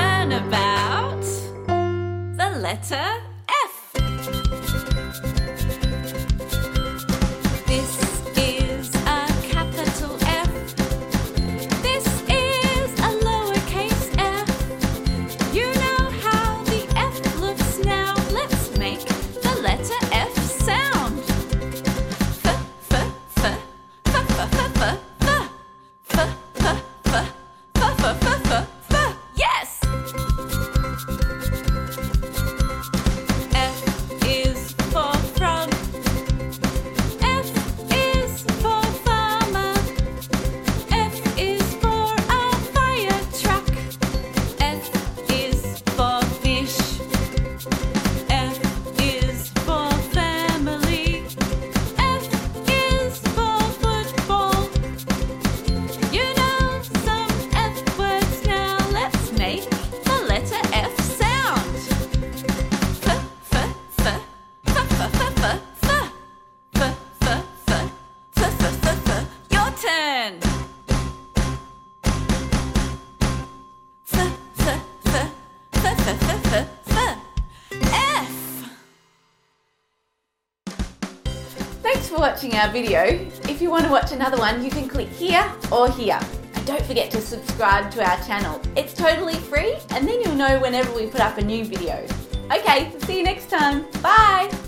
learn about the letter Thanks for watching our video. If you want to watch another one, you can click here or here. And don't forget to subscribe to our channel. It's totally free, and then you'll know whenever we put up a new video. Okay, see you next time. Bye!